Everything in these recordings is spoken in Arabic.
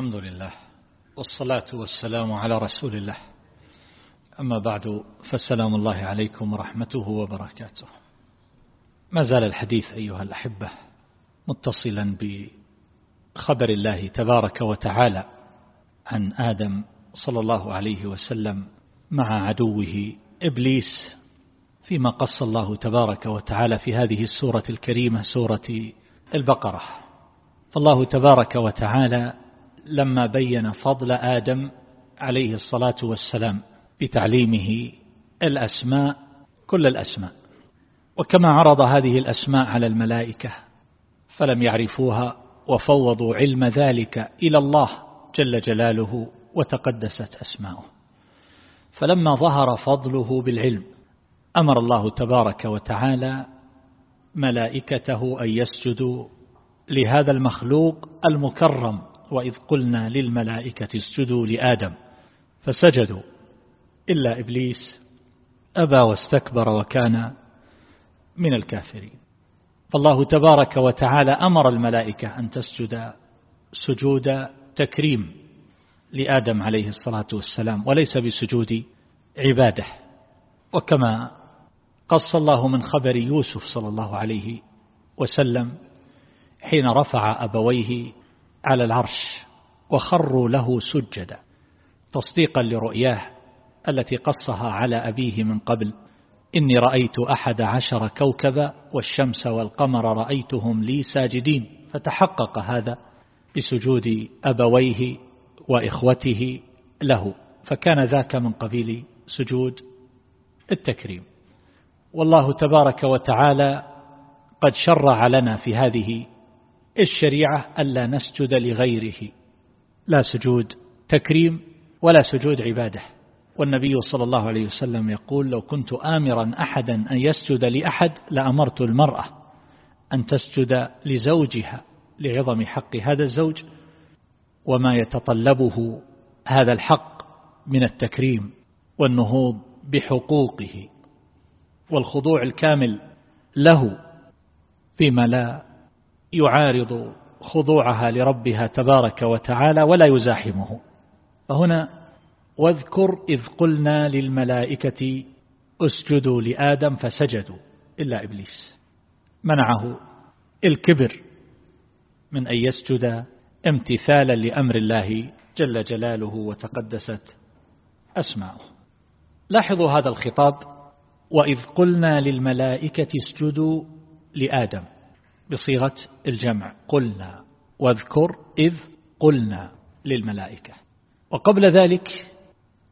الحمد لله والصلاة والسلام على رسول الله. أما بعد فالسلام الله عليكم ورحمته وبركاته. ما زال الحديث أيها الأحبة متصلا بخبر الله تبارك وتعالى عن آدم صلى الله عليه وسلم مع عدوه إبليس فيما قص الله تبارك وتعالى في هذه السورة الكريمة سورة البقرة. فالله تبارك وتعالى لما بين فضل آدم عليه الصلاة والسلام بتعليمه الأسماء كل الأسماء. وكما عرض هذه الأسماء على الملائكة فلم يعرفوها وفوضوا علم ذلك إلى الله جل جلاله وتقدست أسماؤه. فلما ظهر فضله بالعلم أمر الله تبارك وتعالى ملائكته أن يسجدوا لهذا المخلوق المكرم وإذ قلنا للملائكة اسجدوا لآدم فسجدوا. إلا إبليس أبى واستكبر وكان من الكافرين. فالله تبارك وتعالى أمر الملائكة أن تسجد سجود تكريم لآدم عليه الصلاة والسلام وليس بسجود عبادة. وكما قص الله من خبر يوسف صلى الله عليه وسلم حين رفع أبويه على العرش وخروا له سجدا تصديقا لرؤياه التي قصها على أبيه من قبل إني رأيت أحد عشر كوكبا والشمس والقمر رأيتهم لي ساجدين فتحقق هذا بسجود أبويه وإخوته له فكان ذاك من قبيل سجود التكريم. والله تبارك وتعالى قد شرع لنا في هذه الشريعة ألا نسجد لغيره. لا سجود تكريم ولا سجود عبادة. والنبي صلى الله عليه وسلم يقول لو كنت آمرا أحدا أن يسجد لأحد لأمرت المرأة أن تسجد لزوجها لعظم حق هذا الزوج وما يتطلبه هذا الحق من التكريم والنهوض بحقوقه والخضوع الكامل له فيما لا يعارض خضوعها لربها تبارك وتعالى ولا يزاحمه. فهنا واذكر إذ قلنا للملائكة اسجدوا لآدم فسجدوا إلا إبليس. منعه الكبر من أن يسجد امتثالا لأمر الله جل جلاله وتقدست أسماؤه. لاحظوا هذا الخطاب. وإذ قلنا للملائكة اسجدوا لآدم. بصيغة الجمع. قلنا واذكر إذ قلنا للملائكة. وقبل ذلك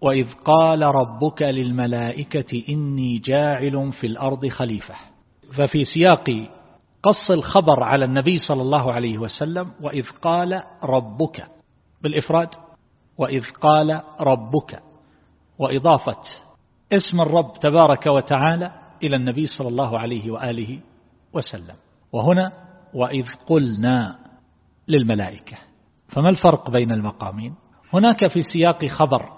وإذ قال ربك للملائكة إني جاعل في الأرض خليفة. ففي سياق قص الخبر على النبي صلى الله عليه وسلم وإذ قال ربك بالإفراد وإذ قال ربك وإضافة اسم الرب تبارك وتعالى إلى النبي صلى الله عليه وآله وسلم. وهنا وإذ قلنا للملائكة فما الفرق بين المقامين؟ هناك في سياق خبر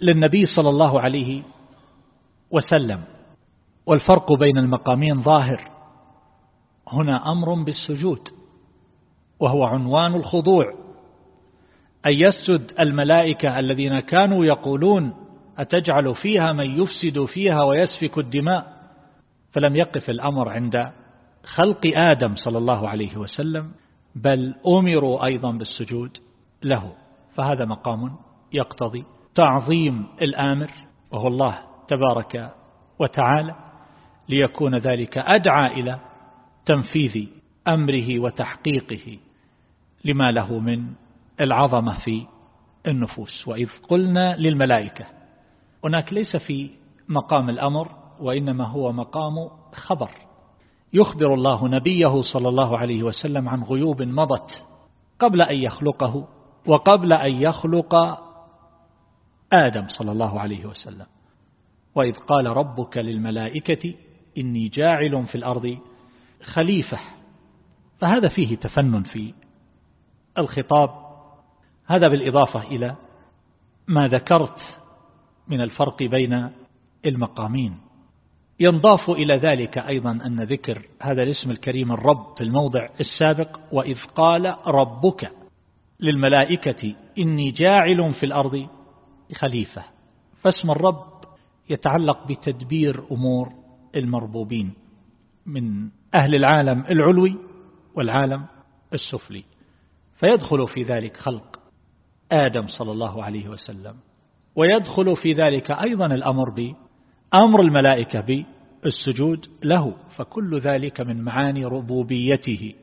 للنبي صلى الله عليه وسلم والفرق بين المقامين ظاهر. هنا أمر بالسجود وهو عنوان الخضوع. أن يسجد الملائكة الذين كانوا يقولون أتجعل فيها من يفسد فيها ويسفك الدماء؟ فلم يقف الأمر عند خلق آدم صلى الله عليه وسلم بل أمروا أيضا بالسجود له. فهذا مقام يقتضي تعظيم الآمر وهو الله تبارك وتعالى ليكون ذلك أدعى إلى تنفيذ أمره وتحقيقه لما له من العظمة في النفوس. وإذ قلنا للملائكة هناك ليس في مقام الأمر وإنما هو مقام خبر. يخبر الله نبيه صلى الله عليه وسلم عن غيوب مضت قبل أن يخلقه وقبل أن يخلق آدم صلى الله عليه وسلم. وإذ قال ربك للملائكة إني جاعل في الأرض خليفة. فهذا فيه تفنن في الخطاب. هذا بالإضافة إلى ما ذكرت من الفرق بين المقامين. ينضاف إلى ذلك أيضا أن ذكر هذا الاسم الكريم الرب في الموضع السابق وإذ قال ربك للملائكة إني جاعل في الأرض خليفة فاسم الرب يتعلق بتدبير أمور المربوبين من أهل العالم العلوي والعالم السفلي. فيدخل في ذلك خلق آدم صلى الله عليه وسلم ويدخل في ذلك أيضا الأمر بأمر الملائكة بالسجود له فكل ذلك من معاني ربوبيته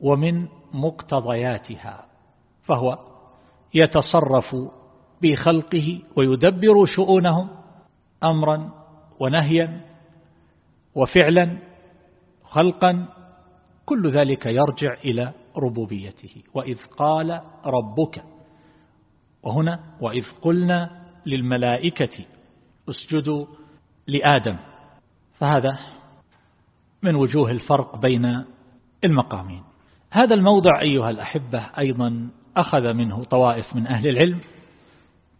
ومن مقتضياتها فهو يتصرف بخلقه ويدبر شؤونهم أمرا ونهيا وفعلا خلقا كل ذلك يرجع إلى ربوبيته. وإذ قال ربك وهنا وإذ قلنا للملائكة اسجدوا لآدم. فهذا من وجوه الفرق بين المقامين. هذا الموضع أيها الأحبة أيضا أخذ منه طوائف من أهل العلم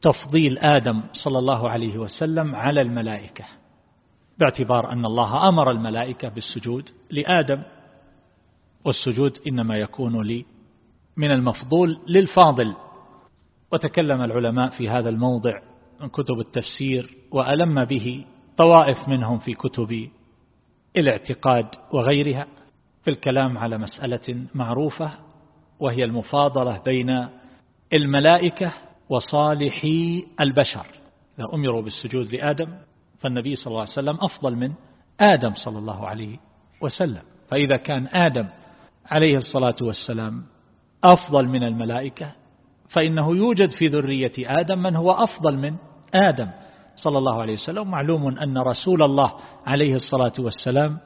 تفضيل آدم صلى الله عليه وسلم على الملائكة باعتبار أن الله أمر الملائكة بالسجود لآدم والسجود إنما يكون لي من المفضول للفاضل. وتكلم العلماء في هذا الموضع من كتب التفسير وألم به طوائف منهم في كتب الاعتقاد وغيرها في الكلام على مسألة معروفة وهي المفاضلة بين الملائكة وصالحي البشر. إذا أمروا بالسجود لآدم فالنبي صلى الله عليه وسلم أفضل من آدم صلى الله عليه وسلم. فإذا كان آدم عليه الصلاة والسلام أفضل من الملائكة فإنه يوجد في ذرية آدم من هو أفضل من آدم. صلى الله عليه وسلم معلوم أن رسول الله عليه الصلاة والسلام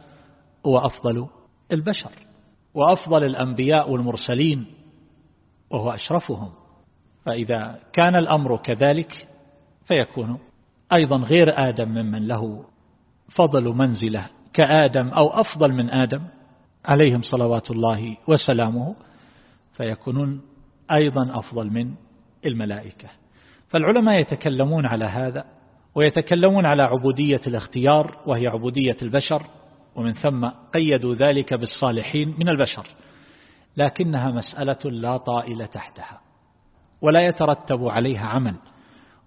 هو أفضل البشر وأفضل الأنبياء والمرسلين وهو أشرفهم. فإذا كان الأمر كذلك فيكون أيضا غير آدم ممن له فضل منزله كآدم أو أفضل من آدم عليهم صلوات الله وسلامه فيكونون أيضا أفضل من الملائكة. فالعلماء يتكلمون على هذا ويتكلمون على عبودية الاختيار وهي عبودية البشر ومن ثم قيدوا ذلك بالصالحين من البشر لكنها مسألة لا طائل تحتها ولا يترتب عليها عمل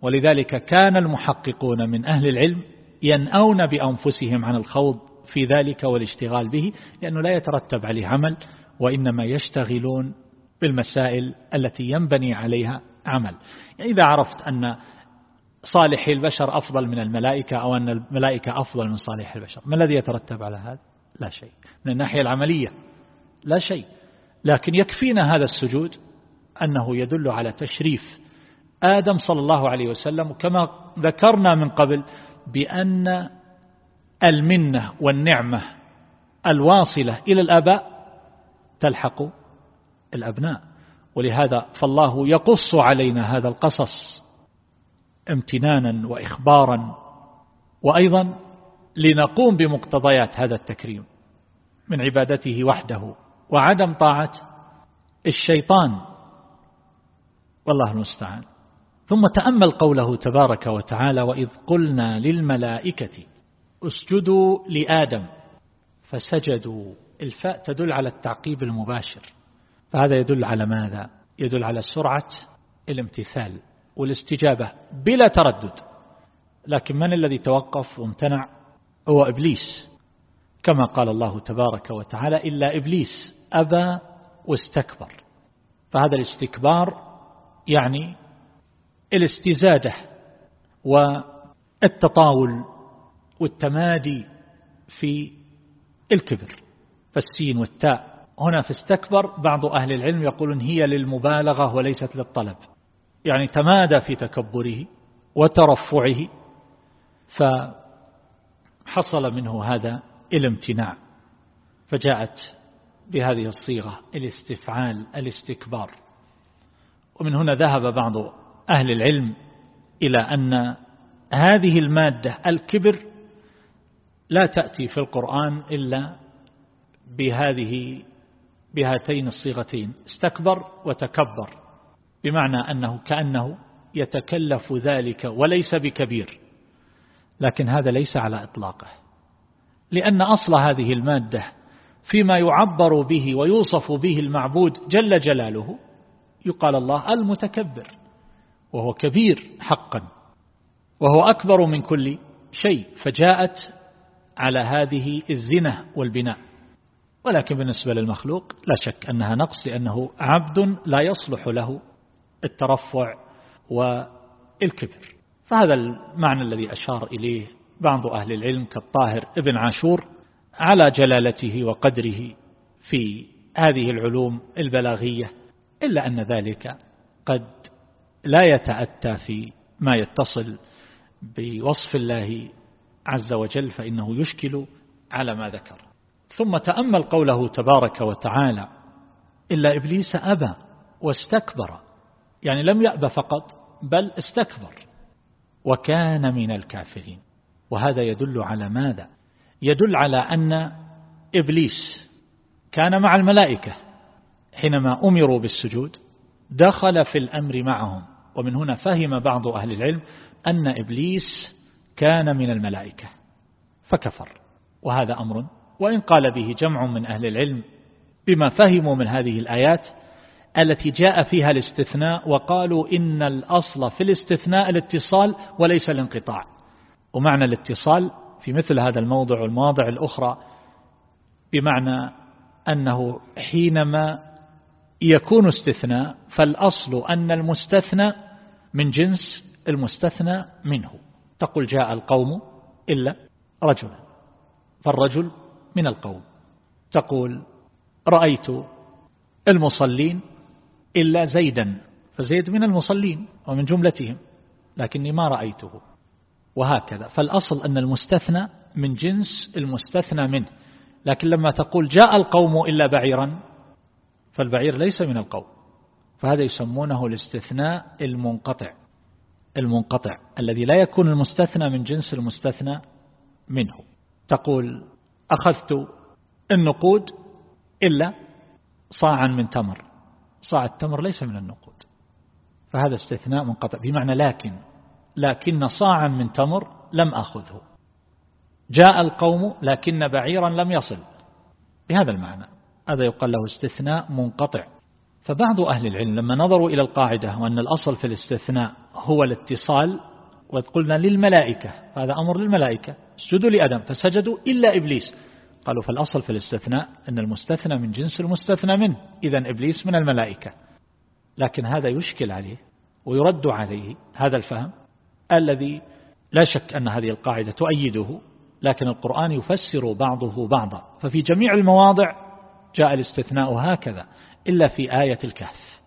ولذلك كان المحققون من أهل العلم ينأون بأنفسهم عن الخوض في ذلك والاشتغال به لأنه لا يترتب عليه عمل وإنما يشتغلون بالمسائل التي ينبني عليها عمل. يعني إذا عرفت أن صالح البشر أفضل من الملائكة أو أن الملائكة أفضل من صالح البشر؟ ما الذي يترتب على هذا؟ لا شيء. من الناحية العملية لا شيء. لكن يكفينا هذا السجود أنه يدل على تشريف آدم صلى الله عليه وسلم كما ذكرنا من قبل بأن المنة والنعمة الواصلة إلى الآباء تلحق الأبناء. ولهذا فالله يقص علينا هذا القصص امتنانا وإخبارا وأيضا لنقوم بمقتضيات هذا التكريم من عبادته وحده وعدم طاعة الشيطان. والله المستعان. ثم تأمل قوله تبارك وتعالى وإذ قلنا للملائكة اسجدوا لآدم فسجدوا. الفاء تدل على التعقيب المباشر. فهذا يدل على ماذا؟ يدل على سرعة الامتثال. والاستجابة بلا تردد. لكن من الذي توقف وامتنع؟ هو إبليس. كما قال الله تبارك وتعالى إلا إبليس أبى واستكبر. فهذا الاستكبار يعني الاستزادة والتطاول والتمادي في الكبر فالسين والتاء. هنا فاستكبر بعض أهل العلم يقولون هي للمبالغة وليست للطلب. يعني تمادى في تكبره وترفعه فحصل منه هذا الامتناع فجاءت بهذه الصيغة الاستفعال الاستكبار. ومن هنا ذهب بعض أهل العلم إلى أن هذه المادة الكبر لا تأتي في القرآن إلا بهذه بهاتين الصيغتين استكبر وتكبر. بمعنى أنه كأنه يتكلف ذلك وليس بكبير لكن هذا ليس على إطلاقه لأن أصل هذه المادة فيما يعبر به ويوصف به المعبود جل جلاله يقال الله المتكبر وهو كبير حقا وهو أكبر من كل شيء فجاءت على هذه الزنة والبناء. ولكن بالنسبة للمخلوق لا شك أنها نقص لأنه عبد لا يصلح له الترفع والكبر. فهذا المعنى الذي أشار إليه بعض أهل العلم كالطاهر ابن عاشور على جلالته وقدره في هذه العلوم البلاغية إلا أن ذلك قد لا يتأتى في ما يتصل بوصف الله عز وجل فإنه يشكل على ما ذكر. ثم تأمل قوله تبارك وتعالى إلا إبليس أبى واستكبر يعني لم يأبى فقط بل استكبر وكان من الكافرين. وهذا يدل على ماذا؟ يدل على أن إبليس كان مع الملائكة حينما أمروا بالسجود دخل في الأمر معهم. ومن هنا فهم بعض أهل العلم أن إبليس كان من الملائكة فكفر. وهذا أمر وإن قال به جمع من أهل العلم بما فهموا من هذه الآيات التي جاء فيها الاستثناء وقالوا إن الأصل في الاستثناء الاتصال وليس الانقطاع. ومعنى الاتصال في مثل هذا الموضع والمواضع الأخرى بمعنى أنه حينما يكون استثناء فالأصل أن المستثنى من جنس المستثنى منه. تقول جاء القوم إلا رجلا فالرجل من القوم. تقول رأيت المصلين إلا زيدا فزيد من المصلين ومن جملتهم لكني ما رأيته. وهكذا. فالأصل أن المستثنى من جنس المستثنى منه. لكن لما تقول جاء القوم إلا بعيرا فالبعير ليس من القوم. فهذا يسمونه الاستثناء المنقطع. المنقطع الذي لا يكون المستثنى من جنس المستثنى منه. تقول أخذت النقود إلا صاعا من تمر. صاع التمر ليس من النقود. فهذا استثناء منقطع. بمعنى لكن لكن صاعا من تمر لم أخذه. جاء القوم لكن بعيرا لم يصل. بهذا المعنى. هذا يقال له استثناء منقطع. فبعض أهل العلم لما نظروا إلى القاعدة وأن الأصل في الاستثناء هو الاتصال وقد قلنا للملائكة هذا أمر للملائكة اسجدوا لأدم فسجدوا إلا إبليس. قالوا فالأصل في الاستثناء أن المستثنى من جنس المستثنى منه إذا إبليس من الملائكة. لكن هذا يشكل عليه ويرد عليه هذا الفهم الذي لا شك أن هذه القاعدة تؤيده لكن القرآن يفسر بعضه بعضا. ففي جميع المواضع جاء الاستثناء هكذا إلا في آية الكهف.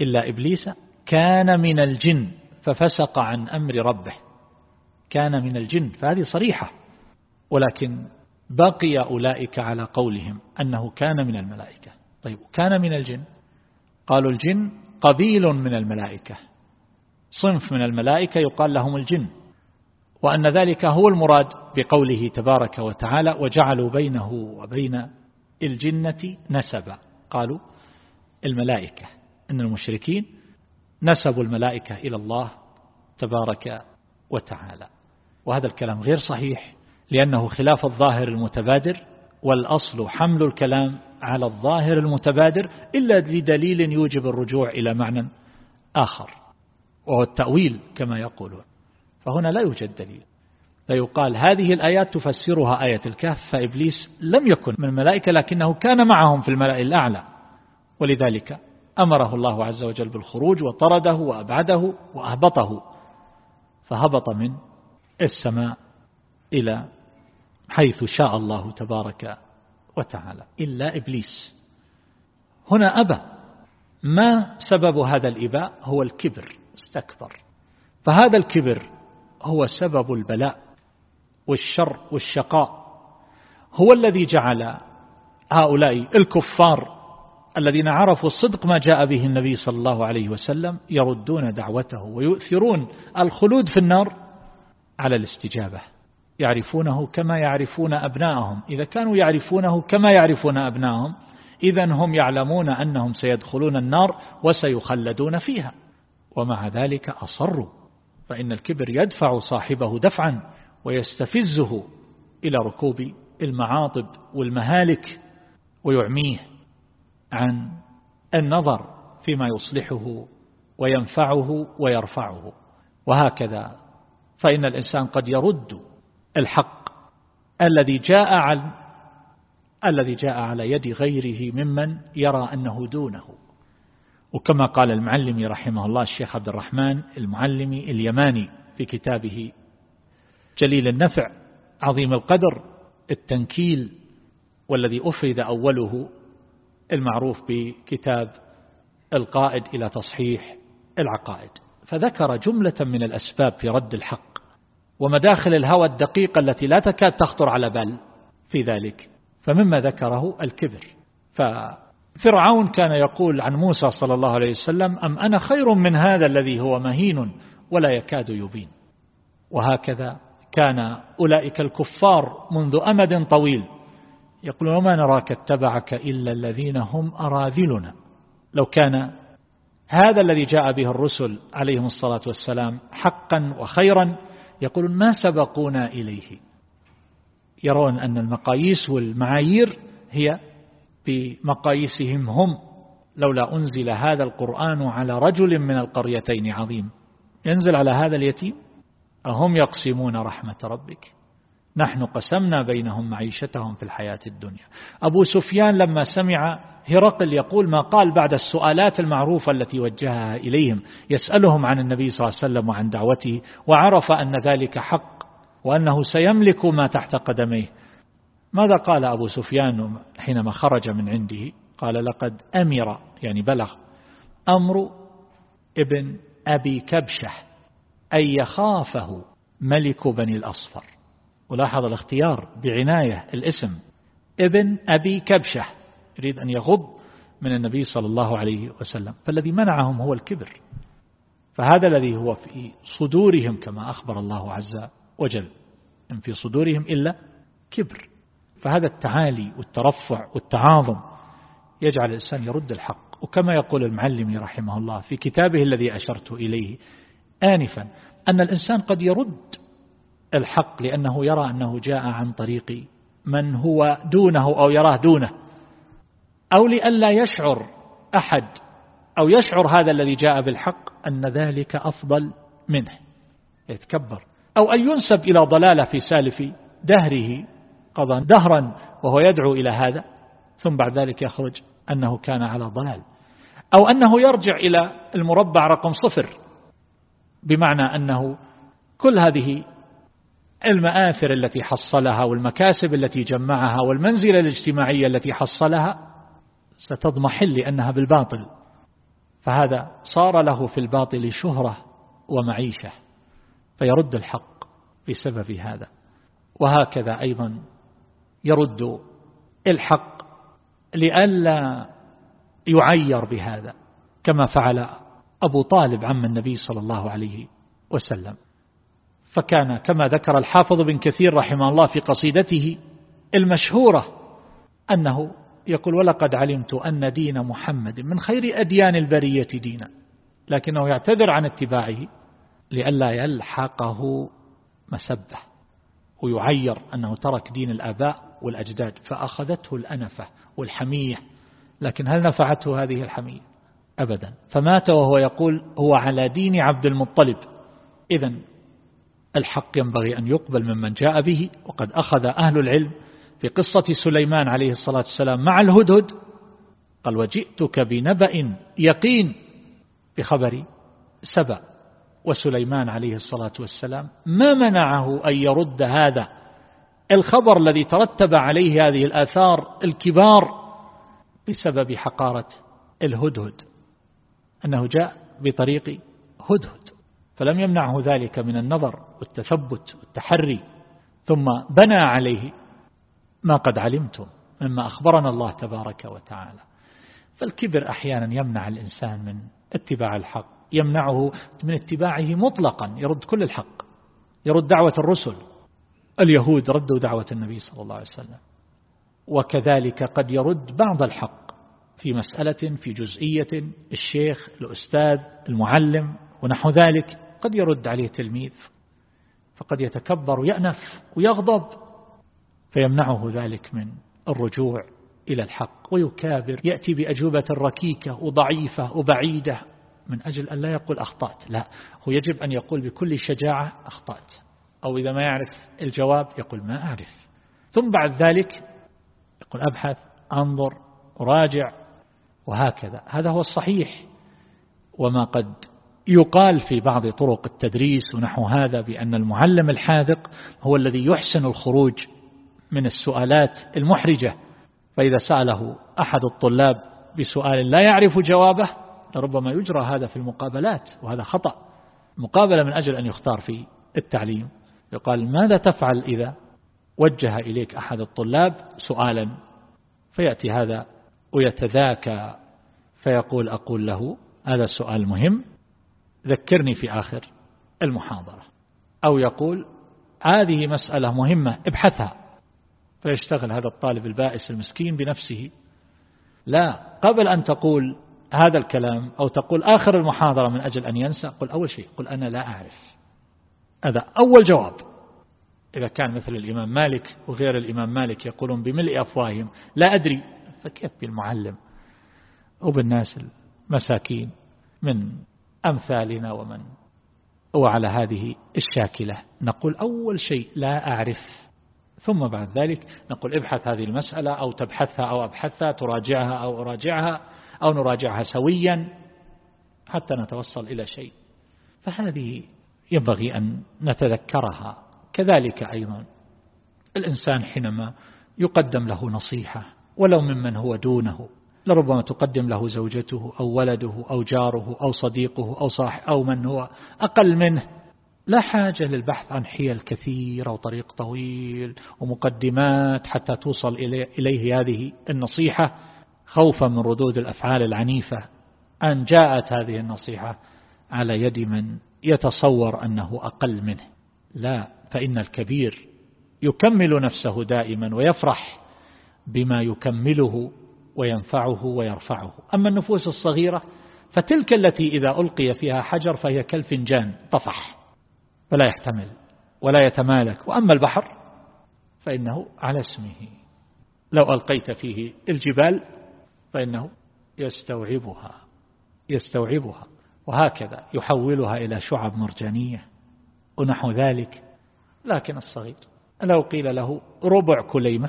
إلا إبليس كان من الجن ففسق عن أمر ربه. كان من الجن فهذه صريحة. ولكن بقي أولئك على قولهم أنه كان من الملائكة. طيب كان من الجن؟ قالوا الجن قبيل من الملائكة. صنف من الملائكة يقال لهم الجن. وأن ذلك هو المراد بقوله تبارك وتعالى وجعلوا بينه وبين الجنة نسبا قالوا الملائكة. أن المشركين نسبوا الملائكة إلى الله تبارك وتعالى. وهذا الكلام غير صحيح. لأنه خلاف الظاهر المتبادر والأصل حمل الكلام على الظاهر المتبادر إلا لدليل يوجب الرجوع إلى معنى آخر وهو التأويل كما يقولون. فهنا لا يوجد دليل. فيقال هذه الآيات تفسرها آية الكهف فإبليس لم يكن من الملائكة لكنه كان معهم في الملأ الأعلى. ولذلك أمره الله عز وجل بالخروج وطرده وأبعده وأهبطه فهبط من السماء إلى حيث شاء الله تبارك وتعالى. إلا إبليس. هنا أبى ما سبب هذا الإباء؟ هو الكبر استكبر. فهذا الكبر هو سبب البلاء والشر والشقاء. هو الذي جعل هؤلاء الكفار الذين عرفوا الصدق ما جاء به النبي صلى الله عليه وسلم يردون دعوته ويؤثرون الخلود في النار على الاستجابة. يعرفونه كما يعرفون أبناءهم. إذا كانوا يعرفونه كما يعرفون أبناءهم إذا هم يعلمون أنهم سيدخلون النار وسيخلدون فيها. ومع ذلك أصروا فإن الكبر يدفع صاحبه دفعا ويستفزه إلى ركوب المعاطب والمهالك ويعميه عن النظر فيما يصلحه وينفعه ويرفعه. وهكذا فإن الإنسان قد يرد الحق الذي جاء عن الذي جاء على يد غيره ممن يرى أنه دونه. وكما قال المعلمي رحمه الله الشيخ عبد الرحمن المعلمي اليماني في كتابه جليل النفع عظيم القدر التنكيل والذي أفرد أوله المعروف بكتاب القائد إلى تصحيح العقائد. فذكر جملة من الأسباب في رد الحق. ومداخل الهوى الدقيقة التي لا تكاد تخطر على بال في ذلك. فمما ذكره الكبر. ففرعون كان يقول عن موسى صلى الله عليه وسلم أم أنا خير من هذا الذي هو مهين ولا يكاد يبين؟ وهكذا كان أولئك الكفار منذ أمد طويل يقولون وما نراك اتبعك إلا الذين هم أراذلنا. لو كان هذا الذي جاء به الرسل عليهم الصلاة والسلام حقا وخيرا يقولون ما سبقونا إليه. يرون أن المقاييس والمعايير هي بمقاييسهم هم لولا أنزل هذا القرآن على رجل من القريتين عظيم. ينزل على هذا اليتيم؟ أهم يقسمون رحمة ربك؟ نحن قسمنا بينهم معيشتهم في الحياة الدنيا. أبو سفيان لما سمع هرقل يقول ما قال بعد السؤالات المعروفة التي وجهها إليهم يسألهم عن النبي صلى الله عليه وسلم وعن دعوته وعرف أن ذلك حق وأنه سيملك ما تحت قدميه. ماذا قال أبو سفيان حينما خرج من عنده؟ قال لقد أمر يعني بلغ أمر ابن أبي كبشة أن يخافه ملك بني الأصفر. ولاحظ الاختيار بعناية الاسم ابن أبي كبشة يريد أن يغض من النبي صلى الله عليه وسلم فالذي منعهم هو الكبر فهذا الذي هو في صدورهم كما أخبر الله عز وجل إن في صدورهم إلا كبر فهذا التعالي والترفع والتعاظم يجعل الإنسان يرد الحق. وكما يقول المعلم رحمه الله في كتابه الذي أشرت إليه آنفا أن الإنسان قد يرد الحق لأنه يرى أنه جاء عن طريق من هو دونه أو يراه دونه. أو لئلا يشعر أحد أو يشعر هذا الذي جاء بالحق أن ذلك أفضل منه. يتكبر. أو أن ينسب إلى ضلالة في سالف دهره قضى دهرا وهو يدعو إلى هذا ثم بعد ذلك يخرج أنه كان على ضلال. أو أنه يرجع إلى المربع رقم صفر بمعنى أنه كل هذه المآثر التي حصلها والمكاسب التي جمعها والمنزلة الاجتماعية التي حصلها ستضمحل لأنها بالباطل. فهذا صار له في الباطل شهرة ومعيشة فيرد الحق بسبب هذا. وهكذا أيضا يرد الحق لئلا يعير بهذا كما فعل أبو طالب عم النبي صلى الله عليه وسلم. فكان كما ذكر الحافظ بن كثير رحمه الله في قصيدته المشهورة أنه يقول ولقد علمت أن دين محمد من خير أديان البرية دينا لكنه يعتذر عن اتباعه لئلا يلحقه مسبة ويعير أنه ترك دين الآباء والأجداد فأخذته الأنفة والحمية لكن هل نفعته هذه الحمية؟ أبدا. فمات وهو يقول هو على دين عبد المطلب. إذا الحق ينبغي أن يقبل ممن جاء به وقد أخذ أهل العلم في قصة سليمان عليه الصلاة والسلام مع الهدهد قال وجئتك بنبأ يقين بخبر سبأ. وسليمان عليه الصلاة والسلام ما منعه أن يرد هذا؟ الخبر الذي ترتب عليه هذه الآثار الكبار بسبب حقارة الهدهد. أنه جاء بطريق هدهد. فلم يمنعه ذلك من النظر والتثبت والتحري ثم بنى عليه ما قد علمتم مما أخبرنا الله تبارك وتعالى. فالكبر أحيانا يمنع الإنسان من اتباع الحق يمنعه من اتباعه مطلقا يرد كل الحق يرد دعوة الرسل. اليهود ردوا دعوة النبي صلى الله عليه وسلم وكذلك قد يرد بعض الحق في مسألة في جزئية الشيخ الأستاذ المعلم ونحو ذلك. قد يرد عليه تلميذ فقد يتكبر ويأنف ويغضب فيمنعه ذلك من الرجوع إلى الحق ويكابر يأتي بأجوبة ركيكة وضعيفة وبعيدة من أجل أن لا يقول أخطأت لا هو يجب أن يقول بكل شجاعة أخطأت أو إذا ما يعرف الجواب يقول ما أعرف. ثم بعد ذلك يقول أبحث أنظر أراجع وهكذا. هذا هو الصحيح وما قد يقال في بعض طرق التدريس ونحو هذا بأن المعلم الحاذق هو الذي يحسن الخروج من السؤالات المحرجة. فإذا سأله أحد الطلاب بسؤال لا يعرف جوابه لربما يجرى هذا في المقابلات وهذا خطأ. مقابلة من أجل أن يختار في التعليم. يقال ماذا تفعل إذا وجه إليك أحد الطلاب سؤالا؟ فيأتي هذا ويتذاكى فيقول أقول له هذا سؤال مهم ذكرني في آخر المحاضرة. أو يقول هذه مسألة مهمة ابحثها. فيشتغل هذا الطالب البائس المسكين بنفسه. لا قبل أن تقول هذا الكلام أو تقول آخر المحاضرة من أجل أن ينسى قل أول شيء قل أنا لا أعرف. هذا أول جواب. إذا كان مثل الإمام مالك وغير الإمام مالك يقولون بملء أفواههم لا أدري. فكيف بالمعلم وبالناس المساكين من أمثالنا ومن هو على هذه الشاكلة. نقول أول شيء لا أعرف. ثم بعد ذلك نقول ابحث هذه المسألة أو تبحثها أو أبحثها تراجعها أو أراجعها أو نراجعها سويا حتى نتوصل إلى شيء. فهذه ينبغي أن نتذكرها. كذلك أيضا الإنسان حينما يقدم له نصيحة ولو ممن هو دونه لربما تقدم له زوجته أو ولده أو جاره أو صديقه أو صاحب أو من هو أقل منه. لا حاجة للبحث عن حيل كثيرة وطريق طويل ومقدمات حتى توصل إليه هذه النصيحة. خوفا من ردود الأفعال العنيفة. أن جاءت هذه النصيحة على يد من يتصور أنه أقل منه. لا فإن الكبير يكمل نفسه دائما ويفرح بما يكمله وينفعه ويرفعه. أما النفوس الصغيرة فتلك التي إذا ألقي فيها حجر فهي كالفنجان طفح فلا يحتمل ولا يتمالك. وأما البحر فإنه على اسمه. لو ألقيت فيه الجبال فإنه يستوعبها يستوعبها. وهكذا يحولها إلى شعب مرجانية ونحو ذلك. لكن الصغير لو قيل له ربع كليمة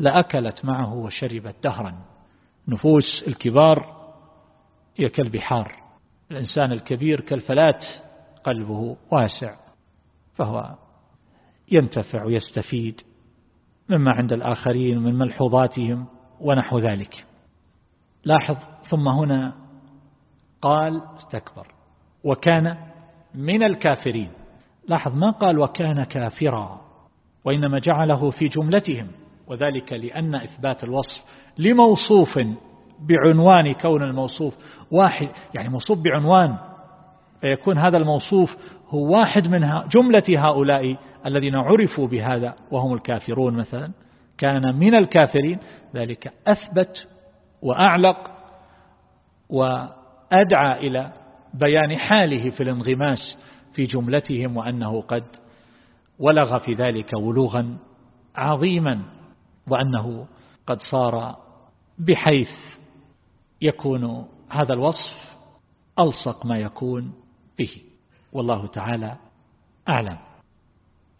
لأكلت معه وشربت دهرا. نفوس الكبار هي كالبحار. الإنسان الكبير كالفلات قلبه واسع فهو ينتفع ويستفيد مما عند الآخرين من ملحوظاتهم ونحو ذلك. لاحظ ثم هنا قال استكبر وكان من الكافرين. لاحظ ما قال وكان كافرا وإنما جعله في جملتهم. وذلك لأن إثبات الوصف لموصوف بعنوان كون الموصوف واحد يعني موصوف بعنوان فيكون هذا الموصوف هو واحد من جملة هؤلاء الذين عرفوا بهذا وهم الكافرون مثلا. كان من الكافرين ذلك أثبت وأعلق وأدعى إلى بيان حاله في الانغماس في جملتهم وأنه قد ولغ في ذلك ولوغا عظيما. وأنه قد صار بحيث يكون هذا الوصف ألصق ما يكون به. والله تعالى أعلم.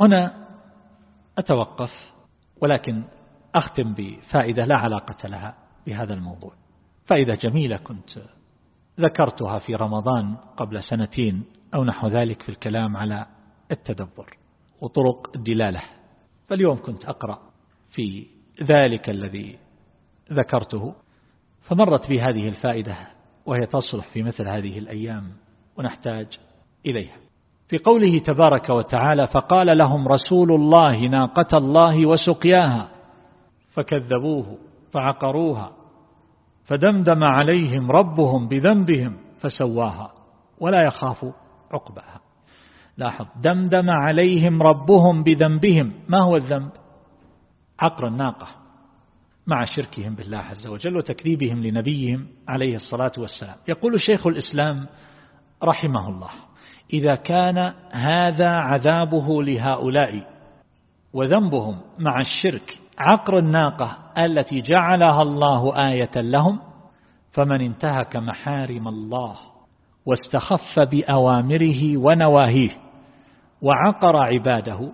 هنا أتوقف ولكن أختم بفائدة لا علاقة لها بهذا الموضوع. فائدة جميلة كنت ذكرتها في رمضان قبل سنتين أو نحو ذلك في الكلام على التدبر وطرق الدلالة. فاليوم كنت أقرأ في ذلك الذي ذكرته فمرت بي هذه الفائدة وهي تصلح في مثل هذه الأيام ونحتاج إليها. في قوله تبارك وتعالى فقال لهم رسول الله ناقة الله وسقياها فكذبوه فعقروها فدمدم عليهم ربهم بذنبهم فسواها ولا يخاف عقبها لاحظ دمدم عليهم ربهم بذنبهم ما هو الذنب؟ عقر الناقة مع شركهم بالله عز وجل وتكذيبهم لنبيهم عليه الصلاة والسلام. يقول شيخ الإسلام رحمه الله إذا كان هذا عذابه لهؤلاء وذنبهم مع الشرك عقر الناقة التي جعلها الله آية لهم فمن انتهك محارم الله واستخف بأوامره ونواهيه وعقر عباده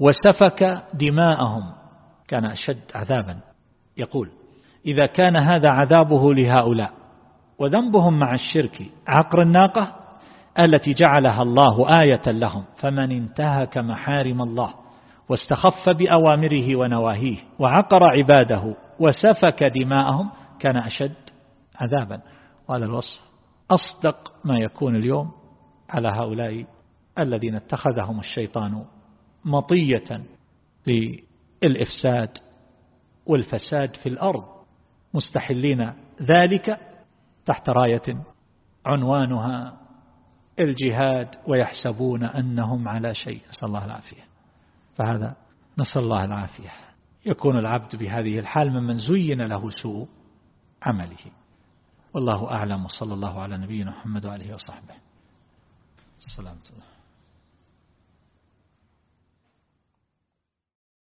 وسفك دماءهم كان أشد عذابا. يقول إذا كان هذا عذابه لهؤلاء وذنبهم مع الشرك عقر الناقة التي جعلها الله آية لهم فمن انتهك محارم الله واستخف بأوامره ونواهيه وعقر عباده وسفك دماءهم كان أشد عذابا. وهذا الوصف أصدق ما يكون اليوم على هؤلاء الذين اتخذهم الشيطان مطية للإفساد والفساد في الأرض مستحلين ذلك تحت راية عنوانها الجهاد ويحسبون أنهم على شيء. نسأل الله العافية. فهذا نسأل الله العافية. يكون العبد بهذه الحال ممن زين له سوء عمله. والله أعلم. وصلى الله على نبينا محمد وعليه وصحبه. السلام عليكم.